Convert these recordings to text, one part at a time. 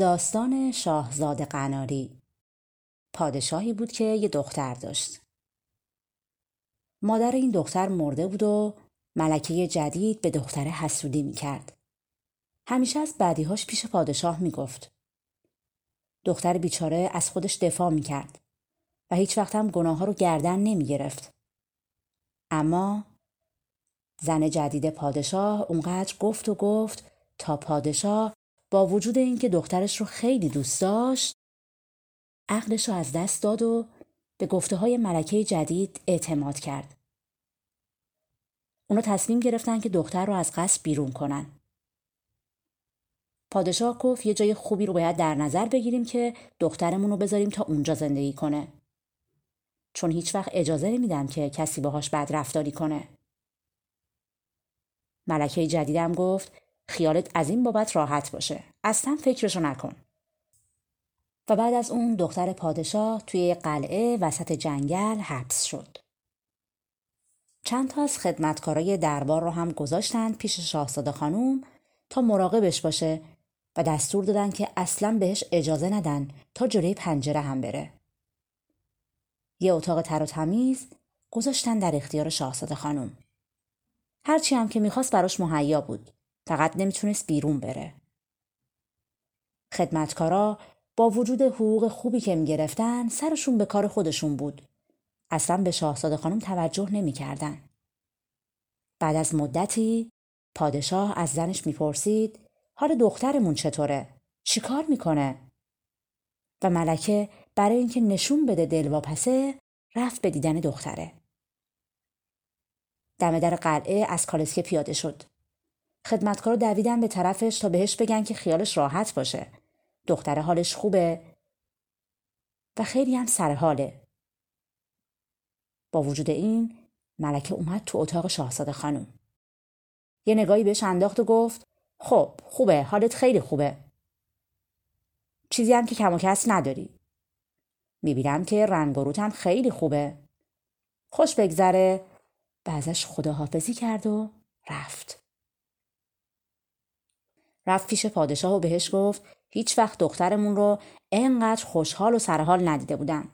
داستان شاهزاده قناری. پادشاهی بود که یه دختر داشت. مادر این دختر مرده بود و ملکه جدید به دختر حسودی می‌کرد. همیشه از بعدیهاش پیش پادشاه می‌گفت. دختر بیچاره از خودش دفاع می‌کرد و هیچ وقت هم گناه ها رو گردن نمی‌گرفت. اما زن جدید پادشاه اونقدر گفت و گفت تا پادشاه با وجود اینکه دخترش رو خیلی دوست داشت عقلش رو از دست داد و به گفته های ملکه جدید اعتماد کرد. اونا تصمیم گرفتن که دختر رو از قصر بیرون کنن. پادشاه گفت یه جای خوبی رو باید در نظر بگیریم که دخترمون رو بذاریم تا اونجا زندگی کنه. چون هیچ وقت اجازه نمیدم که کسی باهاش بد رفتاری کنه. ملکه جدیدم گفت خیالت از این بابت راحت باشه اصلا فکرشو نکن و بعد از اون دختر پادشاه توی قلعه وسط جنگل حبس شد چند تا از خدمتکارای دربار رو هم گذاشتن پیش شاهزاده خانوم تا مراقبش باشه و دستور دادن که اصلا بهش اجازه ندن تا جلوی پنجره هم بره. یه اتاق تر و تمیز گذاشتن در اختیار شاهزاده خانوم. هرچی هم که می‌خواست براش مهیا بود. فقط نمی‌تونست بیرون بره. خدمتکارا با وجود حقوق خوبی که می‌گرفتن سرشون به کار خودشون بود. اصلا به شاهزاده خانم توجه نمی‌کردن. بعد از مدتی پادشاه از زنش می‌پرسید حال دخترمون چطوره؟ چیکار می‌کنه؟ و ملکه برای اینکه نشون بده دلواپسه رفت به دیدن دختره. دم در قلعه از کالسکه پیاده شد. خدمتکار دویدن به طرفش تا بهش بگن که خیالش راحت باشه. دختر حالش خوبه و خیلی هم سر حاله. با وجود این ملکه اومد تو اتاق شاهزاده خانم. یه نگاهی بهش انداخت و گفت خب خوبه حالت خیلی خوبه. چیزی هم که کم و کس نداری. می‌بینم که رنگ و خیلی خوبه. خوش بگذره و ازش خداحافظی کرد و رفت. رفت پیش پادشاه و بهش گفت هیچ وقت دخترمون رو انقدر خوشحال و سرحال ندیده بودم.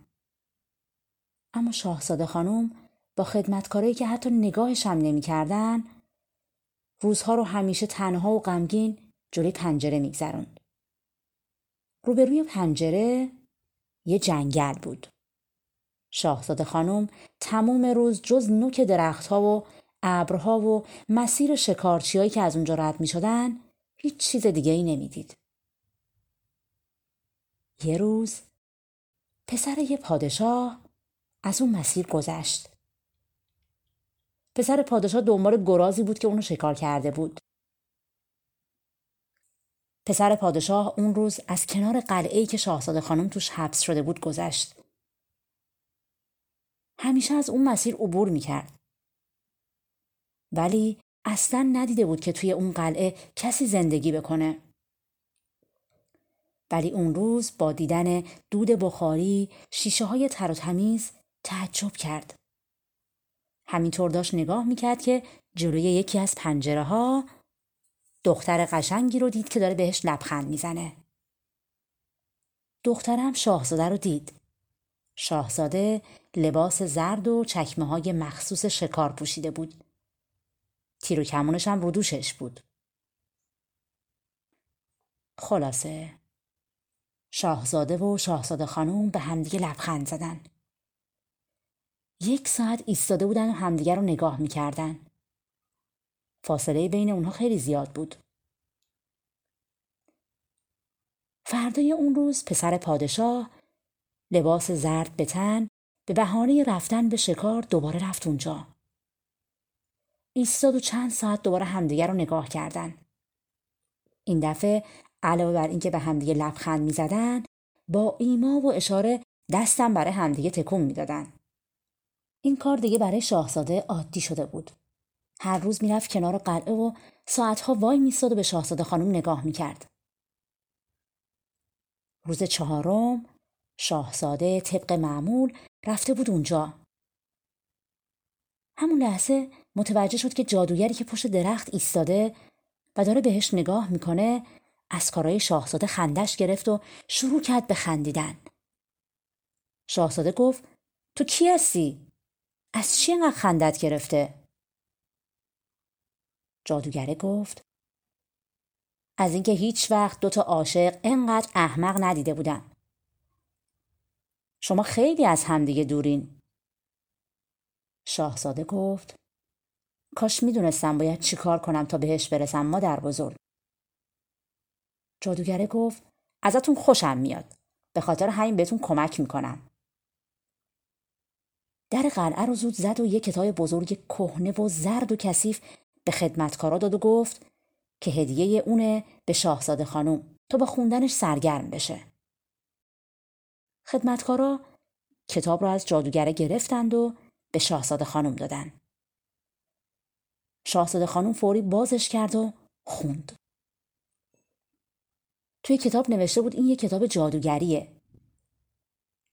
اما شاهزاده خانم با خدمتکارایی که حتی نگاهش هم نمی‌کردن روزها رو همیشه تنها و غمگین جلوی پنجره میگذروند. روبروی پنجره یه جنگل بود. شاهزاده خانم تمام روز جز نوک درختها و ابرها و مسیر شکارچیایی که از اونجا رد می شدن هیچ چیز دیگه ای نمی‌دید. یه روز پسر یه پادشاه از اون مسیر گذشت. پسر پادشاه دنبال گرازی بود که اونو شکار کرده بود. پسر پادشاه اون روز از کنار قلعه که شاهزاده خانم توش حبس شده بود گذشت. همیشه از اون مسیر عبور می‌کرد. ولی اصلا ندیده بود که توی اون قلعه کسی زندگی بکنه. ولی اون روز با دیدن دود بخاری شیشه های تر و تمیز تعجب کرد. همینطور داشت نگاه می‌کرد که جلوی یکی از پنجره ها دختر قشنگی رو دید که داره بهش لبخند می‌زنه. دخترم شاهزاده رو دید. شاهزاده لباس زرد و چکمه های مخصوص شکار پوشیده بود. تیر و کمونش هم رو دوشش بود. خلاصه شاهزاده و شاهزاده خانوم به همدیگه لبخند زدن. یک ساعت ایستاده بودن و همدیگه رو نگاه می‌کردن. فاصله بین اونها خیلی زیاد بود. فردای اون روز پسر پادشاه لباس زرد به تن به بهانه رفتن به شکار دوباره رفت اونجا. ایستاد و چند ساعت دوباره همدیگر رو نگاه کردن. این دفعه علاوه بر اینکه به همدیگه لبخند می‌زدن با ایما و اشاره دستم برای همدیگه تکون می‌دادن. این کار دیگه برای شاهزاده عادی شده بود. هر روز می‌رفت کنار قلعه و ساعتها وای میستاد و به شاهزاده خانم نگاه می‌کرد. روز چهارم شاهزاده طبق معمول رفته بود اونجا. همون لحظه متوجه شد که جادوگری که پشت درخت ایستاده و داره بهش نگاه می‌کنه از کارای شاهزاده خندش گرفت و شروع کرد به خندیدن. شاهزاده گفت تو کی هستی؟ از چی انقدر خندت گرفته؟ جادوگره گفت از اینکه هیچ وقت دوتا عاشق انقدر احمق ندیده بودم. شما خیلی از همدیگه دورین. شاهزاده گفت کاش می‌دونستم باید چی کار کنم تا بهش برسم ما در بزرگ. جادوگره گفت ازتون خوشم میاد. به خاطر همین بهتون کمک می‌کنم. در قلعه رو زود زد و یه کتاب بزرگ کهنه و زرد و کثیف به خدمتکارا داد و گفت که هدیه اونه به شاهزاده خانم تا با خوندنش سرگرم بشه. خدمتکارا کتاب را از جادوگره گرفتند و به شاهزاده خانم دادن. شاهزاده خانم فوری بازش کرد و خوند. توی کتاب نوشته بود این یه کتاب جادوگریه.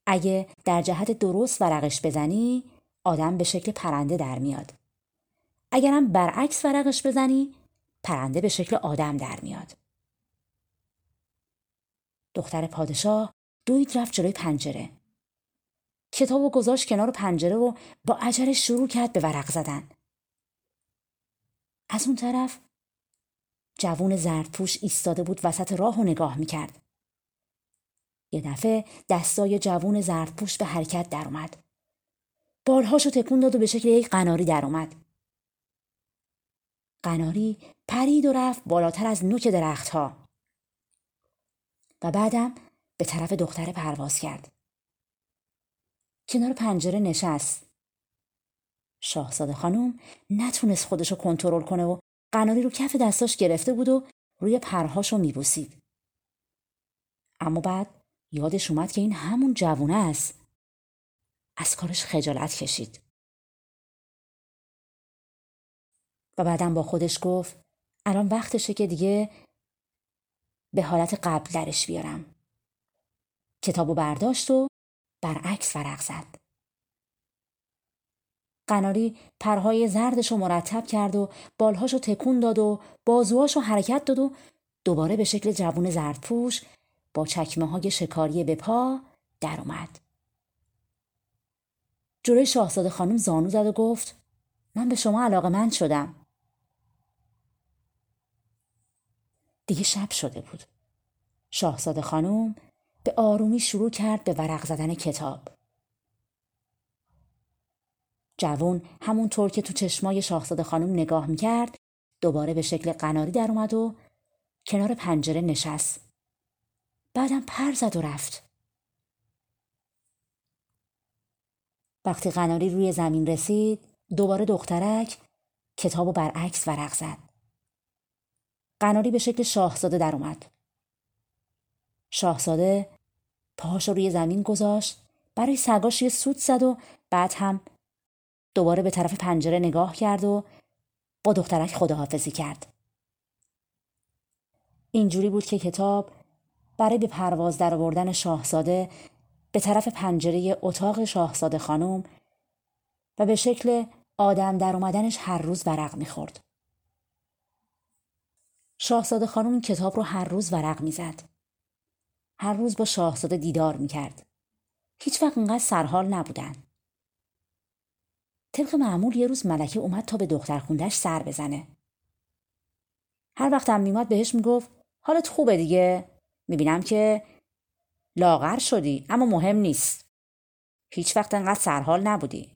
اگه در جهت درست ورقش بزنی آدم به شکل پرنده در میاد. اگرم برعکس ورقش بزنی پرنده به شکل آدم در میاد. دختر پادشاه دوید رفت جلوی پنجره. کتاب و گذاشت کنار پنجره و با عجله شروع کرد به ورق زدن. از اون طرف جوون زردپوش ایستاده بود وسط راه و نگاه می‌کرد. یه دفعه دستای جوون زردپوش به حرکت در اومد. بالهاشو تکون داد و به شکل یک قناری در اومد. قناری پرید و رفت بالاتر از نوک درختها. و بعدم به طرف دختر پرواز کرد. کنار پنجره نشست. شاهزاده خانم نتونست خودشو کنترل کنه و قناری رو کف دستاش گرفته بود و روی پرهاشو میبوسید. اما بعد یادش اومد که این همون جوونه است. از کارش خجالت کشید. و بعدم با خودش گفت الان وقتشه که دیگه به حالت قبل درش بیارم. کتابو برداشت و برعکس ورق زد. قناری پرهای زردش رو مرتب کرد و بالهاشو تکون داد و بازوهاشو حرکت داد و دوباره به شکل جوون زردپوش با چکمه های شکاری به پا در اومد. جلوی شاهزاده خانم زانو زد و گفت من به شما علاقه من شدم. دیگه شب شده بود. شاهزاده خانم به آرومی شروع کرد به ورق زدن کتاب. جوون همونطور که تو چشمای شاهزاده خانم نگاه می‌کرد دوباره به شکل قناری در اومد و کنار پنجره نشست. بعدم پر زد و رفت. وقتی قناری روی زمین رسید دوباره دخترک کتاب و برعکس ورق زد. قناری به شکل شاهزاده در اومد. شاهزاده پاهاش روی زمین گذاشت برای سگاش یه سود زد و بعد هم دوباره به طرف پنجره نگاه کرد و با دخترک خداحافظی کرد. اینجوری بود که کتاب برای به پرواز در آوردن شاهزاده به طرف پنجره اتاق شاهزاده خانم و به شکل آدم در اومدنش هر روز ورق می‌خورد. شاهزاده خانم این کتاب رو هر روز ورق می‌زد. هر روز با شاهزاده دیدار می‌کرد. هیچ وقت اینقدر سرحال نبودن. طبق معمول یه روز ملکه اومد تا به دختر خوندش سر بزنه. هر وقت هم میماد بهش می‌گفت حالت خوبه دیگه می‌بینم که لاغر شدی اما مهم نیست. هیچ وقت انقدر سرحال نبودی.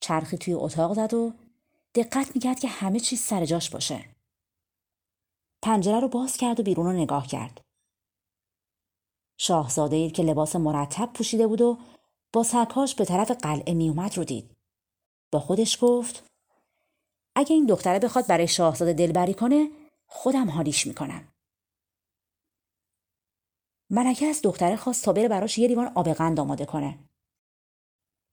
چرخی توی اتاق زد و دقت می‌کرد که همه چیز سر جاش باشه. پنجره رو باز کرد و بیرون رو نگاه کرد. شاهزاده اید که لباس مرتب پوشیده بود و با سکاش به طرف قلعه میومد رو دید. با خودش گفت اگه این دختره بخواد برای شاهزاده دلبری کنه خودم حالیش می‌کنم. ملکه از دختره خواست تا بره براش یه لیوان آب قند آماده کنه.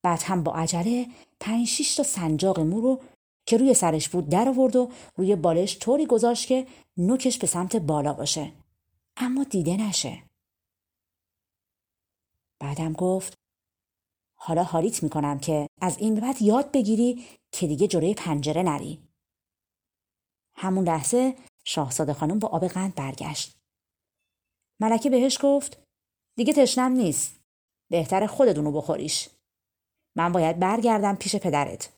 بعد هم با عجله پنج شیش تا سنجاق مو رو که روی سرش بود در آورد و روی بالش طوری گذاشت که نوکش به سمت بالا باشه. اما دیده نشه. بعدم گفت حالا حالیت می‌کنم که از این به بعد یاد بگیری که دیگه جلوی پنجره نری. همون لحظه شاهزاده خانم با آب قند برگشت. ملکه بهش گفت دیگه تشنم نیست. بهتر خودتونو بخوریش. من باید برگردم پیش پدرت.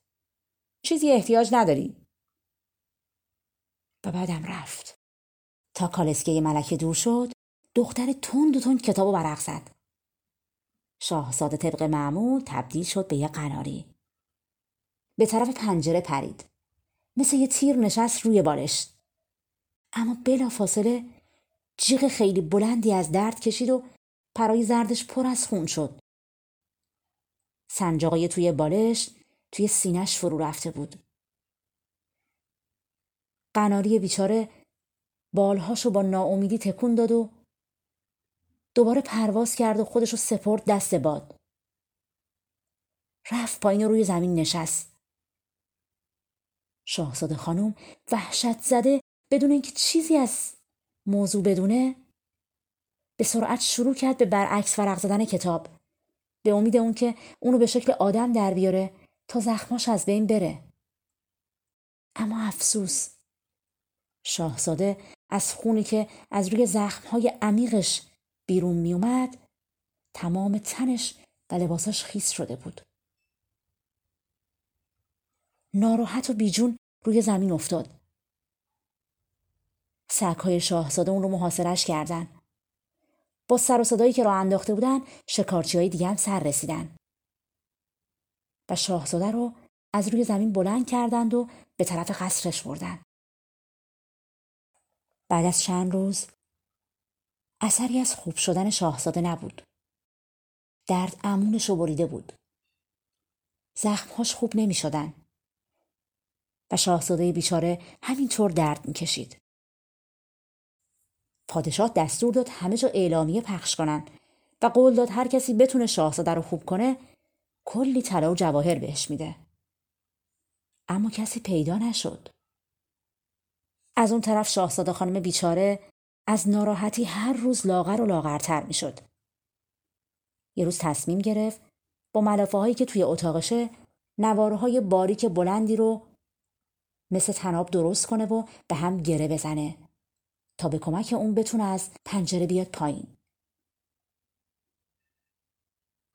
چیزی احتیاج نداری. و بعدم رفت. تا کالسکه ملکه دور شد دختر تند و تند کتاب و برق زد. شاهزاده طبق معمول تبدیل شد به یه قناری. به طرف پنجره پرید. مثل یه تیر نشست روی بالش. اما بلا فاصله جیغ خیلی بلندی از درد کشید و پرای زردش پر از خون شد. سنجاقای توی بالش توی سینش فرو رفته بود. قناری بیچاره بالهاشو با ناامیدی تکون داد و دوباره پرواز کرد و خودش رو سپرد دست باد. رفت پایین روی زمین نشست. شاهزاده خانم وحشت زده بدون اینکه چیزی از موضوع بدونه به سرعت شروع کرد به برعکس ورق زدن کتاب به امید اون که اونو به شکل آدم در بیاره تا زخماش از بین بره اما افسوس شاهزاده از خونی که از روی زخمهای عمیقش بیرون میومد تمام تنش و لباساش خیس شده بود. ناراحت و بیجون روی زمین افتاد. سگهای شاهزاده اون رو محاصرش کردن. با سر و صدایی که راه انداخته بودن شکارچی های دیگه هم سر رسیدن. و شاهزاده رو از روی زمین بلند کردند و به طرف قصرش بردن. بعد از چند روز اثری از خوب شدن شاهزاده نبود درد امونش رو بریده بود زخمهاش خوب نمی شدن. و شاهزاده بیچاره همینطور درد می‌کشید. پادشاه دستور داد همه جا اعلامیه پخش کنن و قول داد هر کسی بتونه شاهزاده رو خوب کنه کلی طلا و جواهر بهش میده. اما کسی پیدا نشد. از اون طرف شاهزاده خانم بیچاره از ناراحتی هر روز لاغر و لاغرتر می‌شد. یه روز تصمیم گرفت با ملافه هایی که توی اتاقشه نواره های باریک بلندی رو مثل تناب درست کنه و به هم گره بزنه تا به کمک اون بتونه از پنجره بیاد پایین.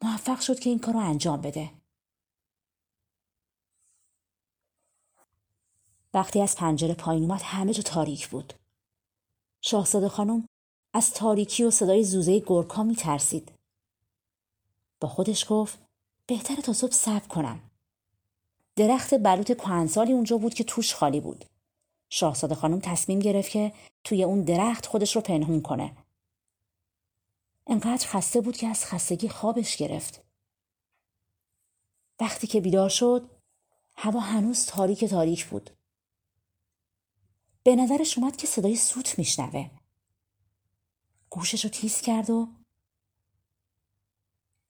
موفق شد که این کار رو انجام بده. وقتی از پنجره پایین اومد همه جا تاریک بود. شاهزاده خانم از تاریکی و صدای زوزه گرکا می ترسید. با خودش گفت بهتره تا صبح صبر کنم. درخت بلوط کهنسالی اونجا بود که توش خالی بود. شاهزاده خانم تصمیم گرفت که توی اون درخت خودش رو پنهون کنه. انقدر خسته بود که از خستگی خوابش گرفت. وقتی که بیدار شد هوا هنوز تاریک تاریک بود. به نظرش اومد که صدای سوت میشنوه. گوشش رو تیز کرد و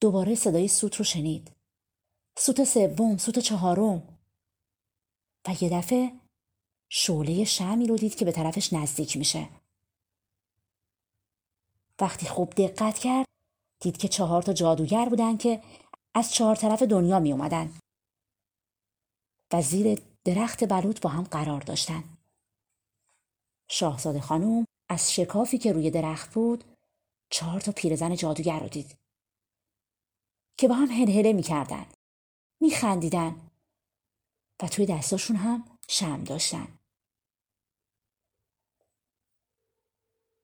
دوباره صدای سوت رو شنید. سوت سوم، سوت چهارم و یه دفعه شعله شمی رو دید که به طرفش نزدیک میشه. وقتی خوب دقت کرد دید که چهار تا جادوگر بودن که از چهار طرف دنیا می اومدن و زیر درخت بلوط با هم قرار داشتن. شاهزاده خانم از شکافی که روی درخت بود چهار تا پیرزن جادوگر رو دید. که با هم هلهله می‌کردن میخندیدن و توی دستاشون هم شم داشتن.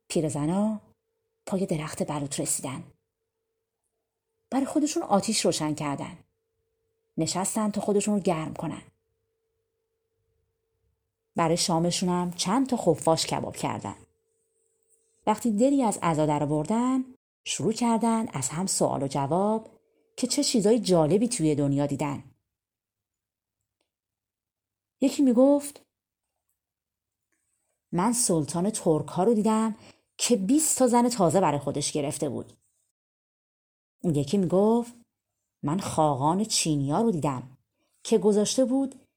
پیرزنا پای درخت بلوط رسیدن. برای خودشون آتیش روشن کردن. نشستن تا خودشون رو گرم کنن. برای شامشون هم چند تا خفاش کباب کردن وقتی دلی از عزا در بردن شروع کردن از هم سوال و جواب که چه چیزای جالبی توی دنیا دیدن یکی می‌گفت من سلطان ترک ها رو دیدم که 20 تا زن تازه برای خودش گرفته بود. اون یکی می‌گفت من خاقان چینیا رو دیدم که گذاشته بود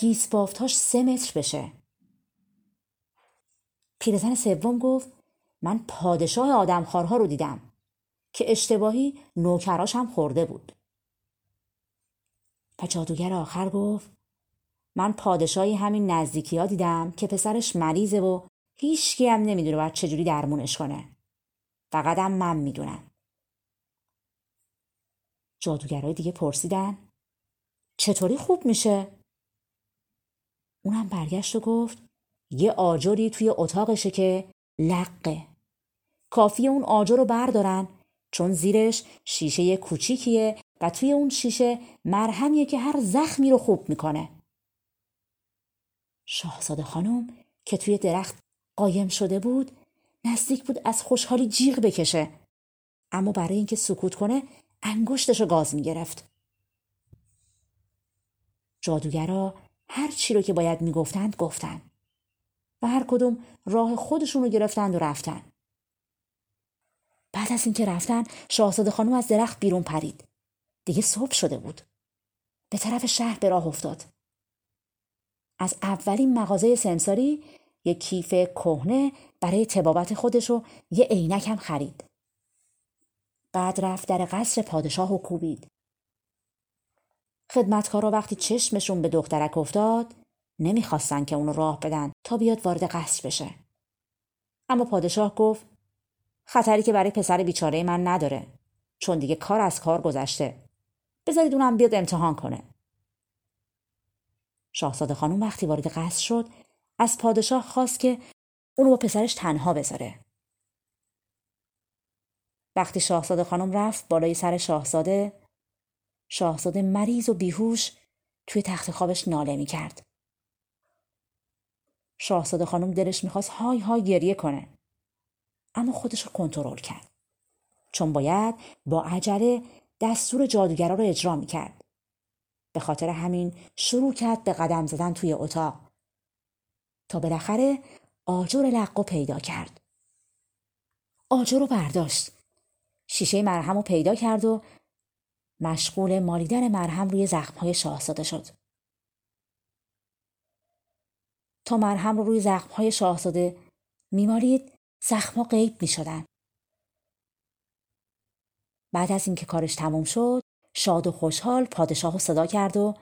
گیس بافتاش سه متر بشه. پیرزن سوم گفت من پادشاه آدمخوارها رو دیدم که اشتباهی نوکراش هم خورده بود. و جادوگر آخر گفت من پادشاهی همین نزدیکی ها دیدم که پسرش مریضه و هیچکی هم نمی‌دونه باید چجوری درمونش کنه. فقط هم من می‌دونم. جادوگرای دیگه پرسیدن چطوری خوب میشه؟ اونم برگشت و گفت یه آجری توی اتاقشه که لقه. کافی اون آجر رو بردارن چون زیرش شیشه کوچیکیه و توی اون شیشه مرهمیه که هر زخمی رو خوب می‌کنه. شاهزاده خانم که توی درخت قایم شده بود نزدیک بود از خوشحالی جیغ بکشه اما برای اینکه سکوت کنه انگشتش رو گاز می‌گرفت. جادوگرا هر چی رو که باید می‌گفتند گفتند و هر کدوم راه خودشون رو گرفتند و رفتن. بعد از اینکه رفتن شاهزاده خانم از درخت بیرون پرید. دیگه صبح شده بود. به طرف شهر به راه افتاد. از اولین مغازه سمساری یک کیف کهنه برای تبابت خودش و یه عینک خرید. بعد رفت در قصر پادشاه و کوبید. خدمتکارا وقتی چشمشون به دخترک افتاد نمی‌خواستن که اونو راه بدن تا بیاد وارد قصر بشه. اما پادشاه گفت خطری که برای پسر بیچاره من نداره چون دیگه کار از کار گذشته. بذارید اونم بیاد امتحان کنه. شاهزاده خانم وقتی وارد قصر شد از پادشاه خواست که اونو با پسرش تنها بذاره. وقتی شاهزاده خانم رفت بالای سر شاهزاده شاهزاده مریض و بیهوش توی تخت خوابش ناله می کرد. شاهزاده خانم دلش می‌خواست های های گریه کنه. اما خودش رو کنترل کرد. چون باید با عجله دستور جادوگرا رو اجرا می کرد. به خاطر همین شروع کرد به قدم زدن توی اتاق. تا بالاخره آجر لقو پیدا کرد. آجر رو برداشت. شیشه مرهم رو پیدا کرد و مشغول مالیدن مرهم روی زخمهای شاهزاده شد. تا مرهم رو روی زخمهای شاهزاده میمالید زخمها غیب می شدن. بعد از اینکه کارش تموم شد شاد و خوشحال پادشاه رو صدا کرد و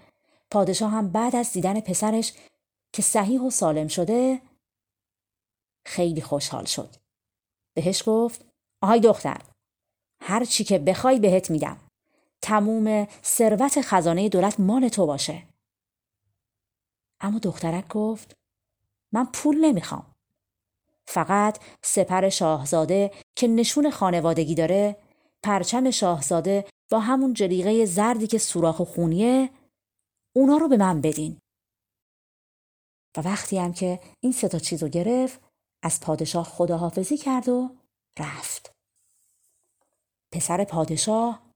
پادشاه هم بعد از دیدن پسرش که صحیح و سالم شده خیلی خوشحال شد. بهش گفت آهای دختر هر چی که بخوای بهت میدم. تموم ثروت خزانه دولت مال تو باشه. اما دخترک گفت من پول نمی‌خوام. فقط سپر شاهزاده که نشون خانوادگی داره پرچم شاهزاده با همون جلیقه زردی که سوراخ و خونیه اونا رو به من بدین. و وقتی هم که این سه تا چیز رو گرفت از پادشاه خداحافظی کرد و رفت. پسر پادشاه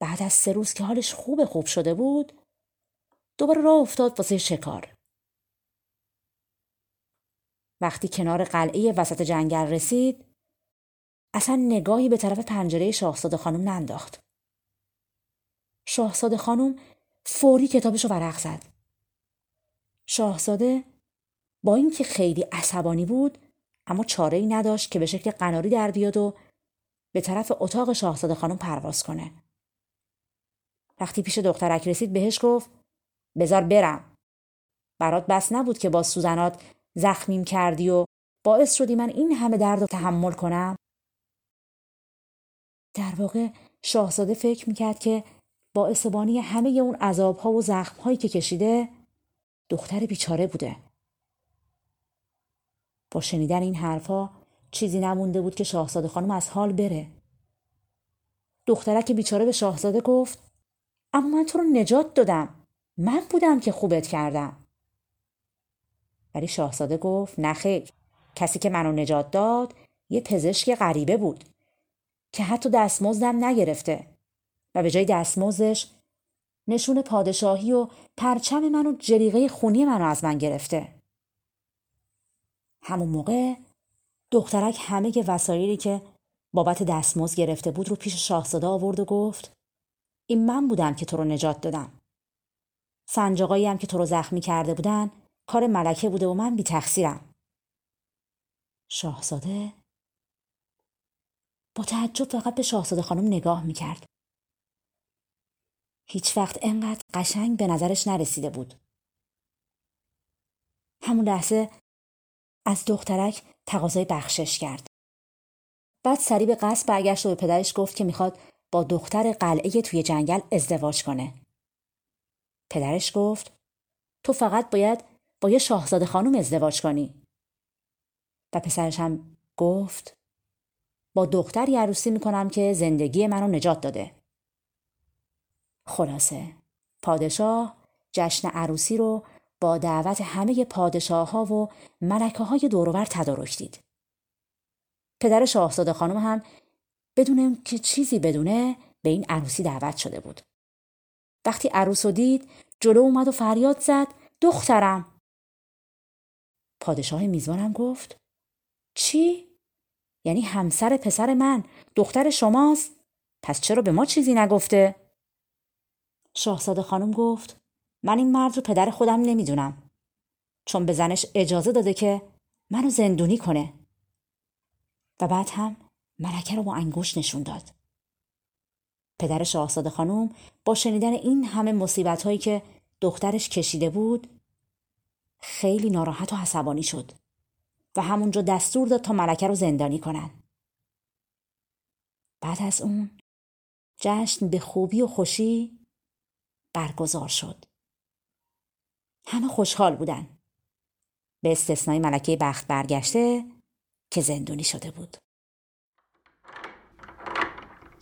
بعد از سه روز که حالش خوب خوب شده بود دوباره راه افتاد واسه شکار. وقتی کنار قلعه وسط جنگل رسید اصلا نگاهی به طرف پنجره شاهزاده خانم ننداخت. شاهزاده خانم فوری کتابش رو ورق زد. شاهزاده با اینکه خیلی عصبانی بود اما چاره ای نداشت که به شکل قناری در بیاد و به طرف اتاق شاهزاده خانم پرواز کنه. وقتی پیش دخترک رسید بهش گفت بزار برم. برات بس نبود که با سوزنات زخمیم کردی و باعث شدی من این همه درد رو تحمل کنم؟ در واقع شاهزاده فکر می‌کرد که باعث بانی همه اون عذابها و زخمهایی که کشیده دختر بیچاره بوده. با شنیدن این حرفها چیزی نمونده بود که شاهزاده خانم از حال بره. دخترک بیچاره به شاهزاده گفت اما من تو رو نجات دادم. من بودم که خوبت کردم. ولی شاهزاده گفت نخیر کسی که منو نجات داد یه پزشک غریبه بود که حتی دستمزدم نگرفته و به جای دستمزدش نشون پادشاهی و پرچم منو جلیقه خونی منو از من گرفته همون موقع دخترک همه وسایلی که بابت دستمزد گرفته بود رو پیش شاهزاده آورد و گفت این من بودم که تو رو نجات دادم. سنجاقایی هم که تو رو زخمی کرده بودن کار ملکه بوده و من بی تقصیرم. شاهزاده؟ با تعجب فقط به شاهزاده خانم نگاه می‌کرد. هیچ وقت انقدر قشنگ به نظرش نرسیده بود. همون لحظه از دخترک تقاضای بخشش کرد. بعد سریع به قصد برگشت و به پدرش گفت که می‌خواد با دختر قلعه توی جنگل ازدواج کنه. پدرش گفت تو فقط باید با یه شاهزاده خانم ازدواج کنی. و پسرش هم گفت با دختری عروسی می‌کنم که زندگی منو نجات داده. خلاصه پادشاه جشن عروسی رو با دعوت همه پادشاه ها و ملکه های دورور تدارک دید. پدر شاهزاده خانم هم بدون که چیزی بدونه به این عروسی دعوت شده بود. وقتی عروس رو دید جلو اومد و فریاد زد دخترم. پادشاه میزبانم گفت چی؟ یعنی همسر پسر من دختر شماست؟ پس چرا به ما چیزی نگفته؟ شاهزاده خانم گفت من این مرد رو پدر خودم نمی‌دونم چون به زنش اجازه داده که منو زندونی کنه و بعد هم ملکه رو با انگوش نشون داد پدر شاهزاده خانم با شنیدن این همه مصیبت هایی که دخترش کشیده بود خیلی ناراحت و عصبانی شد و همونجا دستور داد تا ملکه رو زندانی کنن. بعد از اون جشن به خوبی و خوشی برگزار شد. همه خوشحال بودن. به استثنای ملکه بخت برگشته که زندونی شده بود.